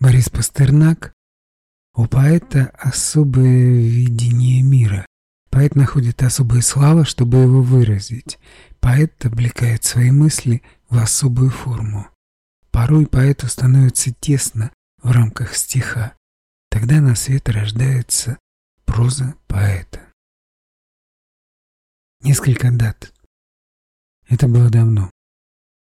Борис Пастернак у поэта особое видение мира. Поэт находит особые слова, чтобы его выразить. Поэт облекает свои мысли в особую форму. Порой поэту становится тесно в рамках стиха. Тогда на свет рождается проза поэта. Несколько дат. Это было давно.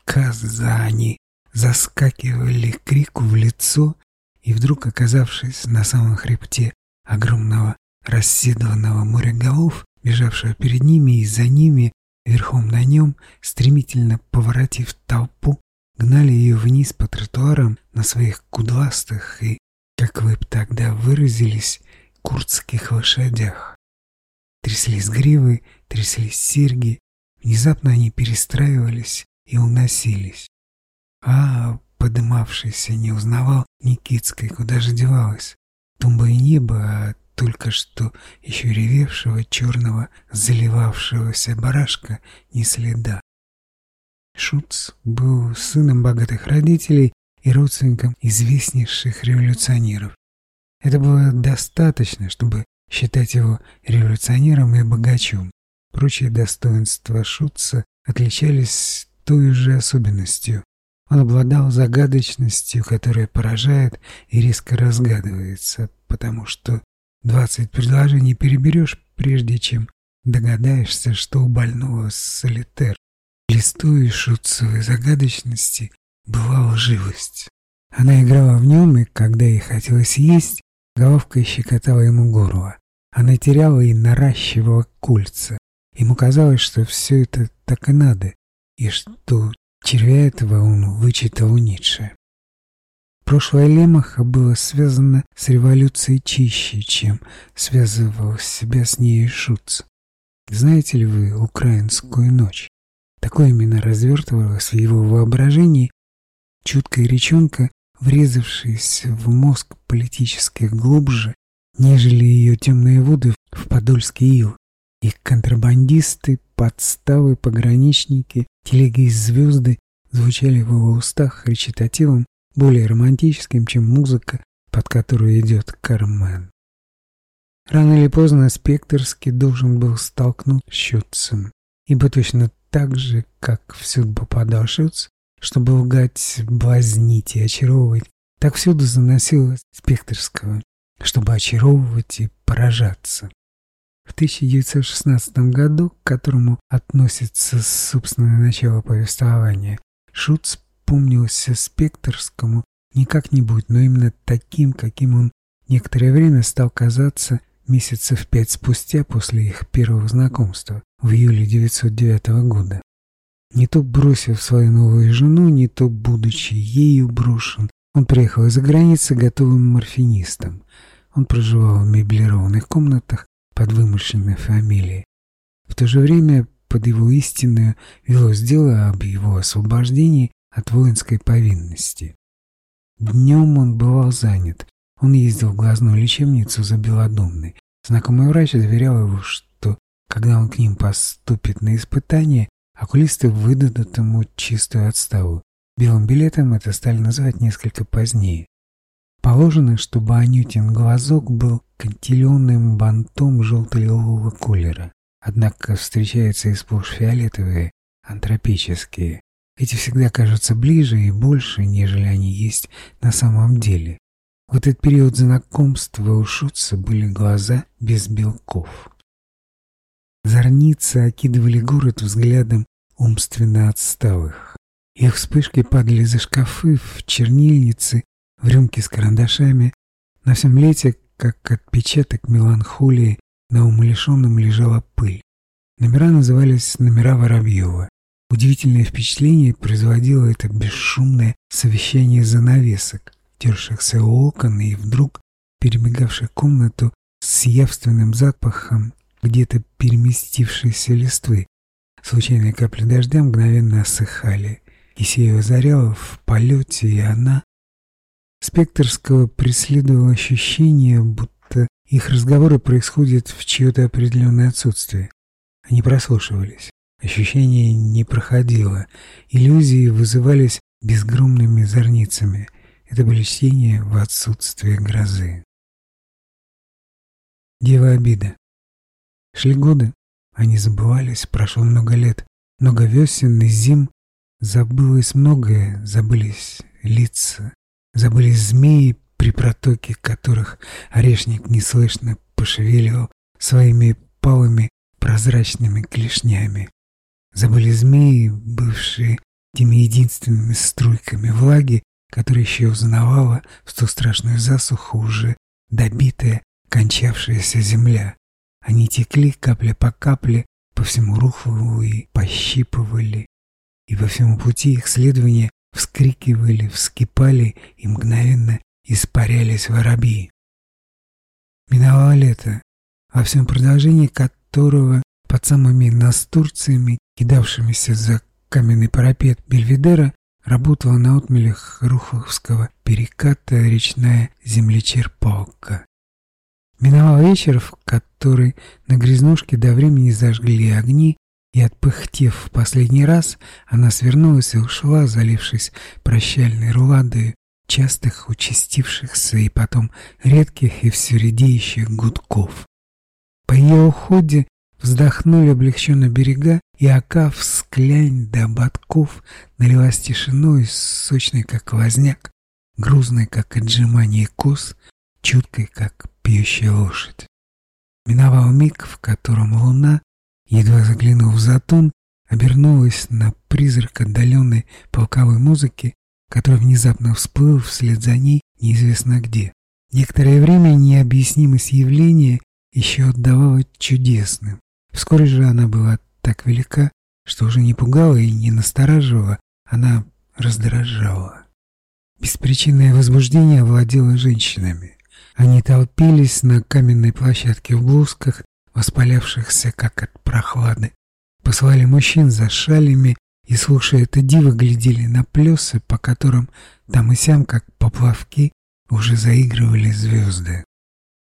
Казани заскакивали крику в лицо и вдруг, оказавшись на самом хребте огромного расседланного моря голов, бежавшего перед ними и за ними, верхом на нем, стремительно поворотив толпу, гнали ее вниз по тротуарам на своих кудластых и, как вы тогда выразились, курдских лошадях. Тряслись гривы, тряслись серьги, внезапно они перестраивались и уносились. А, подымавшийся, не узнавал Никитской, куда же девалась. Тумба и небо, а только что еще ревевшего черного заливавшегося барашка ни следа. Шуц был сыном богатых родителей и родственником известнейших революционеров. Это было достаточно, чтобы считать его революционером и богачом. Прочие достоинства Шутца отличались той же особенностью. Он обладал загадочностью, которая поражает и резко разгадывается, потому что двадцать предложений переберешь, прежде чем догадаешься, что у больного солитер. Листу шутцевой загадочности была лживость. Она играла в нем, и когда ей хотелось есть, головка щекотала ему горло. Она теряла и наращивала кольца. Ему казалось, что все это так и надо, и что Червя этого он вычитал у Ницше. Прошлое Лемаха было связано с революцией чище, чем связывал себя с ней Шуц. Знаете ли вы «Украинскую ночь»? Такое именно развертывалось в его воображении чуткая речонка, врезавшаяся в мозг политически глубже, нежели ее темные воды в Подольский ил. И контрабандисты, подставы, пограничники, телеги из звезды звучали в его устах речитативом более романтическим, чем музыка, под которую идет Кармен. Рано или поздно Спекторский должен был столкнуть Щутцем, ибо точно так же, как всюду попадал Шутц, чтобы лгать, блазнить и очаровывать, так всюду заносил Спекторского, чтобы очаровывать и поражаться. В 1916 году, к которому относится собственное начало повествования, Шут вспомнился Спекторскому не как-нибудь, но именно таким, каким он некоторое время стал казаться месяцев пять спустя после их первого знакомства в июле 1909 года. Не то бросив свою новую жену, не то будучи ею брошен, он приехал из-за границы готовым морфинистом. Он проживал в меблированных комнатах, под вымышленной фамилией. В то же время под его истинное велось дело об его освобождении от воинской повинности. Днем он бывал занят. Он ездил в глазную лечебницу за Белодомной. Знакомый врач заверял его, что когда он к ним поступит на испытание, окулисты выдадут ему чистую отставу. Белым билетом это стали называть несколько позднее. Положено, чтобы Анютин глазок был кантиленным бантом желто-лилового колера. Однако встречаются и сплошь фиолетовые, антропические. Эти всегда кажутся ближе и больше, нежели они есть на самом деле. В этот период знакомства у Шутца были глаза без белков. Зорницы окидывали город взглядом умственно отсталых. Их вспышки падали за шкафы, в чернильницы в рюмке с карандашами. На всем лете, как отпечаток меланхолии, на умалишенном лежала пыль. Номера назывались «Номера Воробьева». Удивительное впечатление производило это бесшумное совещание занавесок, тершихся у окон и вдруг перемигавших комнату с явственным запахом где-то переместившейся листвы. Случайные капли дождя мгновенно осыхали, и сия озаряла в полете, и она Спекторского преследовало ощущение, будто их разговоры происходят в чье-то определенное отсутствие. Они прослушивались. Ощущение не проходило. Иллюзии вызывались безгромными зорницами. Это были чтения в отсутствие грозы. Дева обида. Шли годы, они забывались, прошло много лет, много весен и зим. Забылось многое, забылись лица, забылись змеи, при протоке которых орешник неслышно пошевеливал своими палыми прозрачными клешнями. Забыли змеи, бывшие теми единственными струйками влаги, которые еще узнавала в ту страшную засуху уже добитая, кончавшаяся земля. Они текли капля по капле по всему рухлу и пощипывали, и по всему пути их следования вскрикивали, вскипали и мгновенно испарялись воробьи. Миновало лето, во всем продолжении которого под самыми настурциями, кидавшимися за каменный парапет Бельведера, работала на отмелях Руховского переката речная землечерпалка. Миновал вечер, в который на грязнушке до времени зажгли огни, и, отпыхтев в последний раз, она свернулась и ушла, залившись прощальной руладой частых, участившихся и потом редких и все редеющих гудков. По ее уходе вздохнули облегченно берега, и ока всклянь до ободков налилась тишиной, сочной, как лазняк, грузной, как отжимание кос, чуткой, как пьющая лошадь. Миновал миг, в котором луна, едва заглянув в затон, обернулась на призрак отдаленной полковой музыки, который внезапно всплыл вслед за ней неизвестно где. Некоторое время необъяснимость явления еще отдавала чудесным. Вскоре же она была так велика, что уже не пугала и не настораживала, она раздражала. Беспричинное возбуждение овладело женщинами. Они толпились на каменной площадке в блузках, воспалявшихся как от прохлады. Посылали мужчин за шалями и, слушая это диво, глядели на плесы, по которым там и сям, как поплавки, уже заигрывали звезды.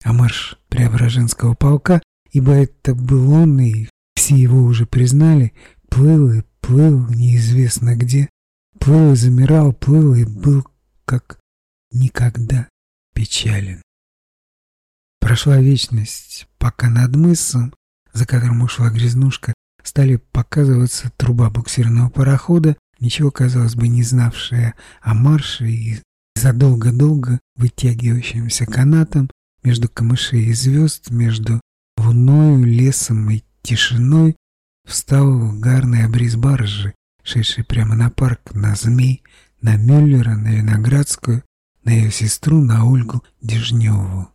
А марш Преображенского полка, ибо это был он, и все его уже признали, плыл и плыл неизвестно где, плыл и замирал, плыл и был как никогда печален. Прошла вечность, пока над мысом, за которым ушла грязнушка, стали показываться труба буксирного парохода, ничего, казалось бы, не знавшая о марше и задолго-долго вытягивающимся канатом между камышей и звезд, между луною, лесом и тишиной, встал гарный обрез баржи, шедший прямо на парк, на змей, на Мюллера, на Виноградскую, на ее сестру, на Ольгу Дежневу.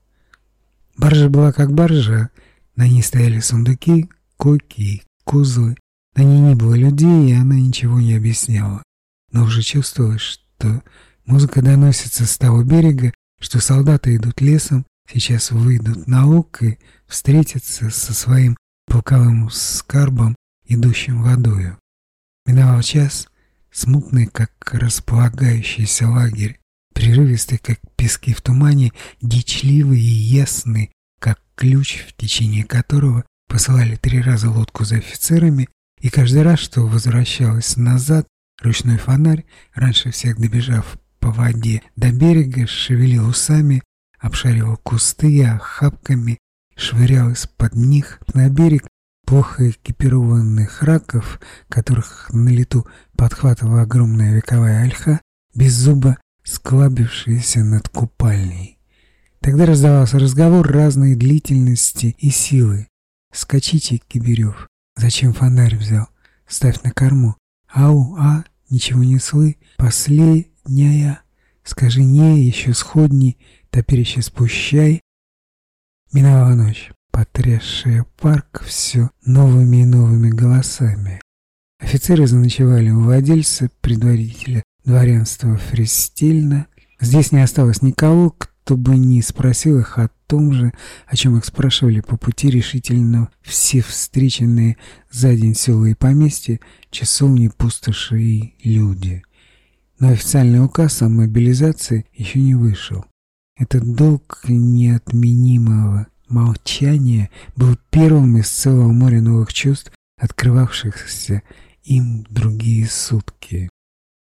Баржа была как баржа, на ней стояли сундуки, койки козлы. На ней не было людей, и она ничего не объясняла. Но уже чувствовалось, что музыка доносится с того берега, что солдаты идут лесом, сейчас выйдут на луг и встретятся со своим полковым скарбом, идущим водою. Миновал час, смутный, как располагающийся лагерь, прерывистый, как пески в тумане, дичливый и ясный, как ключ, в течение которого посылали три раза лодку за офицерами, и каждый раз, что возвращалась назад, ручной фонарь, раньше всех добежав по воде до берега, шевелил усами, обшаривал кусты охапками, швырял из-под них на берег плохо экипированных раков, которых на лету подхватывала огромная вековая ольха, без зуба склабившаяся над купальней. Тогда раздавался разговор разной длительности и силы. «Скачите, Кибирев. Зачем фонарь взял? Ставь на корму. Ау, а, ничего не слы. Последняя. Скажи не, еще сходни, топерище спущай». Миновала ночь, потрясшая парк все новыми и новыми голосами. Офицеры заночевали у владельца, предварителя дворянства Фристильна. Здесь не осталось никого, кто бы не спросил их о том же, о чем их спрашивали по пути решительно все встреченные за день села и поместья, часовни, пустоши и люди. Но официальный указ о мобилизации еще не вышел. Этот долг неотменимого молчания был первым из целого моря новых чувств, открывавшихся им другие сутки.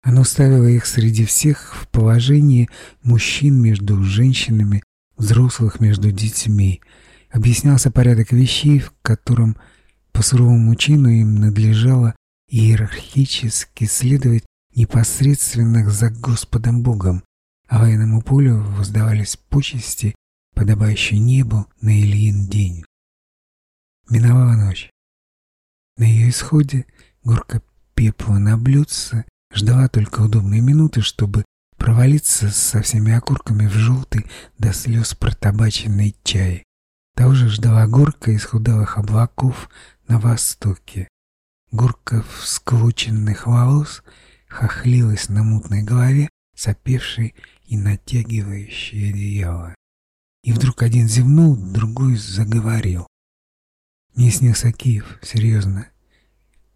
Оно ставило их среди всех в положении мужчин между женщинами, взрослых между детьми. Объяснялся порядок вещей, в котором по суровому чину им надлежало иерархически следовать непосредственно за Господом Богом, а военному полю воздавались почести, подобающие небу на Ильин день. Миновала ночь. На ее исходе горка пепла на блюдце ждала только удобной минуты, чтобы провалиться со всеми окурками в желтый до слез протабаченный чай. Того же ждала горка из худалых облаков на востоке. Горка вскрученных волос хохлилась на мутной голове, сопевшей и натягивающей одеяло. И вдруг один зевнул, другой заговорил. Мне снился Киев, серьезно.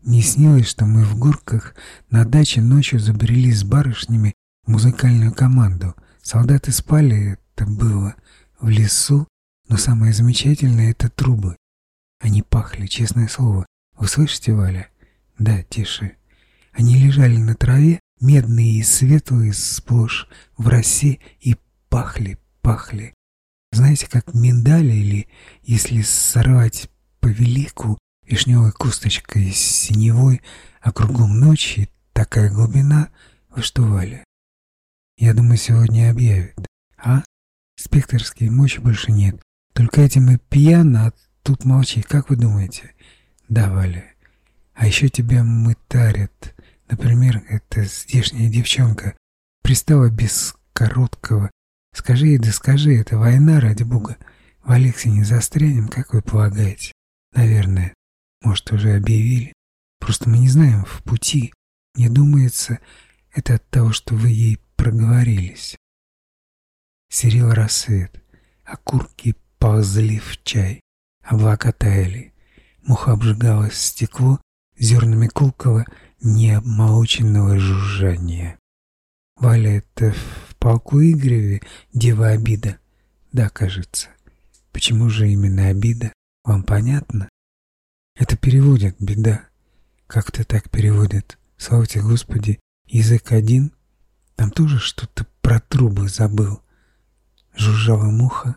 Не снилось, что мы в горках на даче ночью забрели с барышнями музыкальную команду. Солдаты спали, это было, в лесу, но самое замечательное — это трубы. Они пахли, честное слово. Вы слышите, Валя? Да, тише. Они лежали на траве, медные и светлые, сплошь в росе, и пахли, пахли. Знаете, как миндали или, если сорвать по велику вишневой кусточкой с синевой, а кругом ночи такая глубина, вы? Я думаю, сегодня объявят. А? Спекторские мощи больше нет. Только этим и пьяно, а тут молчи. Как вы думаете? Да, Валя. А еще тебя мытарят. Например, эта здешняя девчонка пристала без короткого. Скажи ей, да скажи, это война, ради бога. В Алексе не застрянем, как вы полагаете? Наверное. Может, уже объявили? Просто мы не знаем, в пути. Мне думается, это от того, что вы ей проговорились. Серел рассвет, окурки ползли в чай, облака таяли. Муха обжигалось стекло зернами колкого, необмолоченного жужжания. Валя, это в полку Игореве дева обида? Да, кажется. Почему же именно обида? Вам понятно? Это переводит, беда. Как-то так переводит. Слава тебе, Господи, язык один. Там тоже что-то про трубы забыл. Жужжала муха,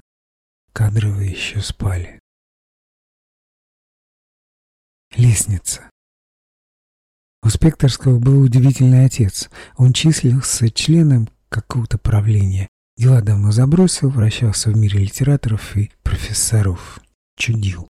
кадровые еще спали. Лестница. У Спекторского был удивительный отец. Он числился членом какого-то правления. Дела давно забросил, вращался в мире литераторов и профессоров. Чудил.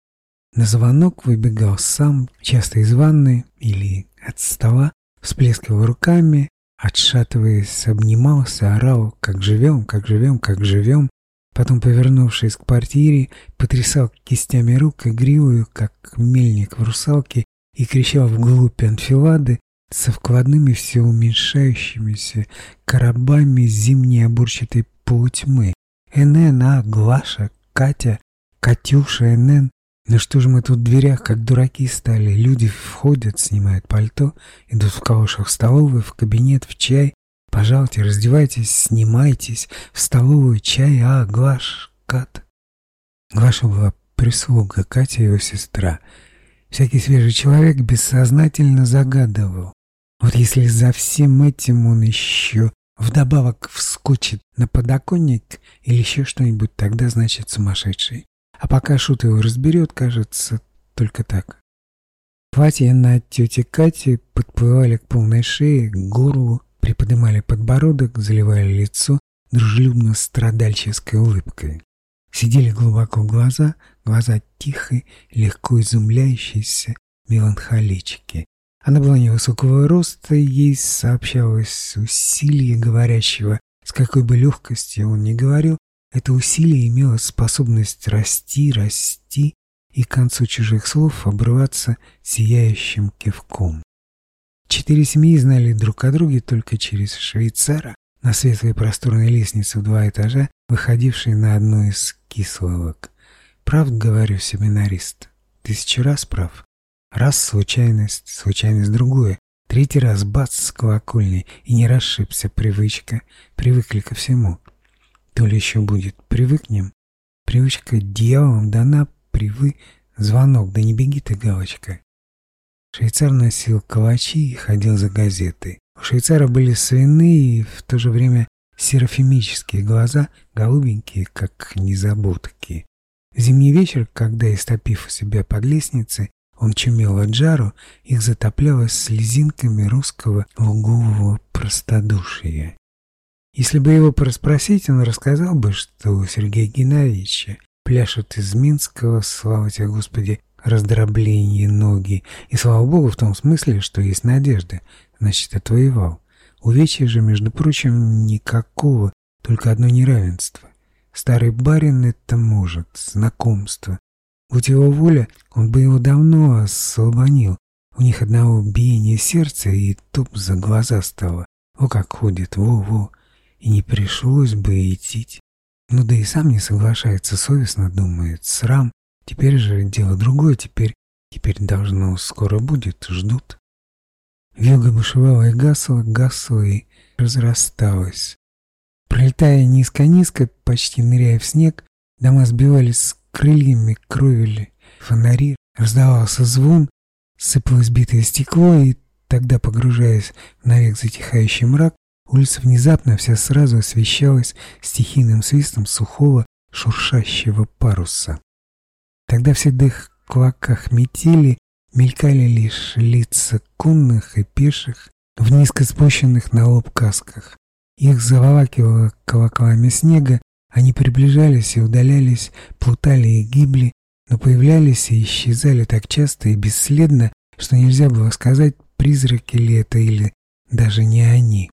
На звонок выбегал сам, часто из ванны или от стола, всплескивал руками, отшатываясь, обнимался, орал «Как живем, как живем, как живем!» Потом, повернувшись к квартире, потрясал кистями рук игривую, как мельник в русалке, и кричал вглубь анфилады со вкладными все уменьшающимися коробами зимней обурчатой полутьмы. НН, А, Глаша, Катя, Катюша, НН, ну что же мы тут в дверях, как дураки стали? Люди входят, снимают пальто, идут в калошах в столовую, в кабинет, в чай. Пожалуйте, раздевайтесь, снимайтесь. В столовую чай, а, Глаш, Кат. Глаша была прислуга, Катя его сестра. Всякий свежий человек бессознательно загадывал. Вот если за всем этим он еще вдобавок вскочит на подоконник или еще что-нибудь, тогда значит сумасшедший. А пока Шут его разберет, кажется, только так. Платья на тете Кате подплывали к полной шее, к горлу, приподнимали подбородок, заливали лицо дружелюбно-страдальческой улыбкой. Сидели глубоко глаза, глаза тихие, легко изумляющиеся, меланхолички. Она была невысокого роста, ей сообщалось усилие говорящего, с какой бы легкостью он ни говорил, это усилие имело способность расти, расти и к концу чужих слов обрываться сияющим кивком. Четыре семьи знали друг о друге только через швейцара на светлой просторной лестнице в два этажа, выходившей на одну из кисловок. Прав, говорю, семинарист. Тысячу раз прав. Раз случайность, случайность другое. Третий раз бац с колокольни и не расшибся привычка. Привыкли ко всему. То ли еще будет. Привыкнем. Привычка дьяволом дана, привы. Звонок, да не беги ты, галочка. Швейцар носил калачи и ходил за газетой. У швейцара были свиные и в то же время серафимические глаза, голубенькие, как незабудки. Зимний вечер, когда, истопив у себя под лестницей, он чумел от жару, их затопляло слезинками русского лугового простодушия. Если бы его порасспросить, он рассказал бы, что у Сергея Геннадьевича пляшут из Минского, слава тебе, Господи, раздробление ноги. И слава Богу в том смысле, что есть надежда, значит, отвоевал. Увечья же, между прочим, никакого, только одно неравенство. Старый барин это может, знакомство. Будь его воля, он бы его давно освободил. У них одного биения сердца и туп за глаза стало. О, как ходит, во-во. И не пришлось бы идти. Ну да и сам не соглашается, совестно думает. Срам. Теперь же дело другое, теперь, теперь должно скоро будет, ждут. Вилга бушевала и гасла, гасла и разрасталась. Пролетая низко-низко, почти ныряя в снег, дома сбивались с крыльями, кровили фонари, раздавался звон, сыпалось битое стекло, и тогда, погружаясь в навек затихающий мрак, улица внезапно вся сразу освещалась стихийным свистом сухого шуршащего паруса. Тогда в седых клоках метели мелькали лишь лица конных и пеших в низко спущенных на лоб касках. Их заволакивало колоколами снега, они приближались и удалялись, плутали и гибли, но появлялись и исчезали так часто и бесследно, что нельзя было сказать, призраки ли это или даже не они.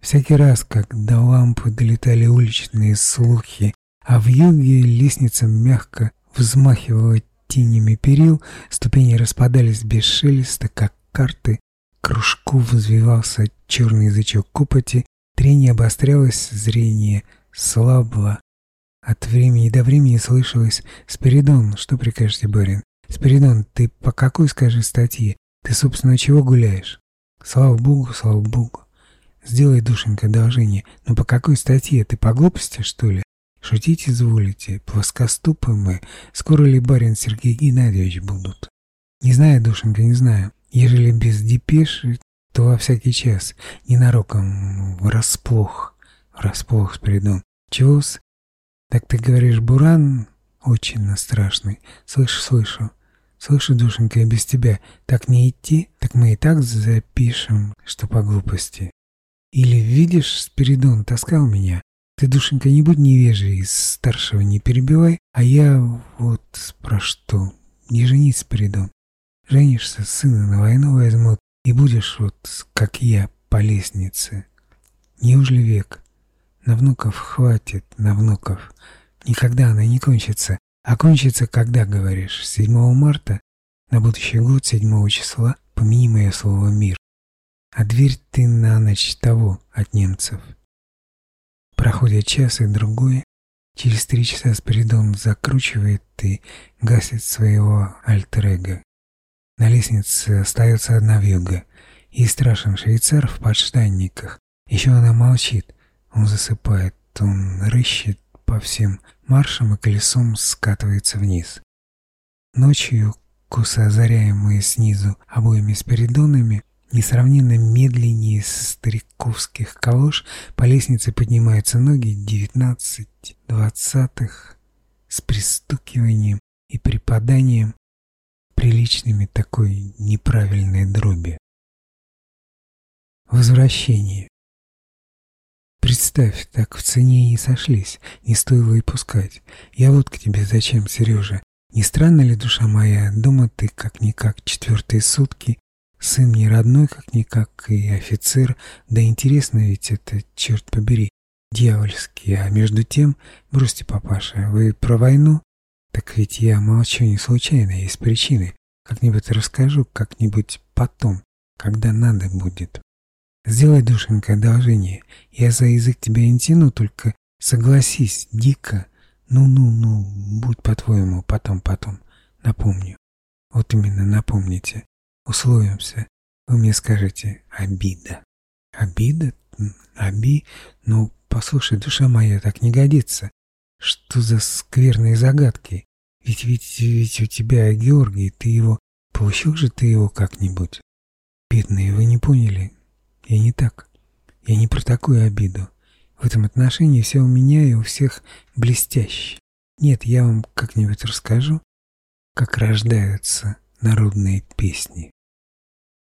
Всякий раз, когда лампы долетали уличные слухи, а в юге лестница мягко взмахивала тенями перил, ступени распадались без шелеста, как карты, кружку взвивался черный язычок копоти, трение обострялось, зрение слабло. От времени до времени слышалось «Спиридон, что прикажете, барин? Спиридон, ты по какой, скажи, статье? Ты, собственно, чего гуляешь?» «Слава Богу, слава Богу!» «Сделай, душенька, одолжение. Но по какой статье? Ты по глупости, что ли?» Шутить изволите, плоскоступы мы. Скоро ли барин Сергей Геннадьевич будут? Не знаю, душенька, не знаю. Ежели без депеши, то во всякий час. Ненароком, врасплох. Врасплох, Спиридон. Чего-с? Так ты говоришь, Буран очень страшный. Слышу, слышу. Слышу, душенька, и без тебя. Так не идти, так мы и так запишем, что по глупости. Или, видишь, Спиридон таскал меня, ты, душенька, не будь невежей, старшего не перебивай, а я вот про что. Не женись, Спиридон. Женишься, сына на войну возьмут, и будешь вот, как я, по лестнице. Неужели век? На внуков хватит, на внуков. Никогда она не кончится. А кончится, когда, говоришь, 7 марта, на будущий год, 7 числа, помяни мое слово «мир». А дверь ты на ночь того от немцев. Проходит час и другой. Через три часа Спиридон закручивает и гасит своего альтер-эго. На лестнице остается одна вьюга. И страшен швейцар в подштанниках. Еще она молчит. Он засыпает. Он рыщет по всем маршам и колесом скатывается вниз. Ночью, кусы озаряемые снизу обоими спиридонами, Несравненно медленнее стариковских калош по лестнице поднимаются ноги девятнадцать двадцатых с пристукиванием и припаданием, приличными такой неправильной дроби. Возвращение. Представь, так в цене не сошлись, не стоило и пускать. Я вот к тебе зачем, Сережа? Не странно ли, душа моя, дома ты как-никак четвертые сутки, Сын не родной, как-никак, и офицер. Да интересно ведь это, черт побери, дьявольский. А между тем, бросьте, папаша, вы про войну? Так ведь я молчу не случайно, есть причины. Как-нибудь расскажу, как-нибудь потом, когда надо будет. Сделай, душенька, одолжение. Я за язык тебя не тяну, только согласись, дико. Ну-ну-ну, будь по-твоему, потом-потом. Напомню. Вот именно напомните. Условимся. Вы мне скажете «обида». Обида? Оби? Ну, послушай, душа моя, так не годится. Что за скверные загадки? Ведь, ведь, ведь у тебя Георгий, ты его... Получил же ты его как-нибудь? Бедные, вы не поняли? Я не так. Я не про такую обиду. В этом отношении все у меня и у всех блестяще. Нет, я вам как-нибудь расскажу, как рождаются народные песни.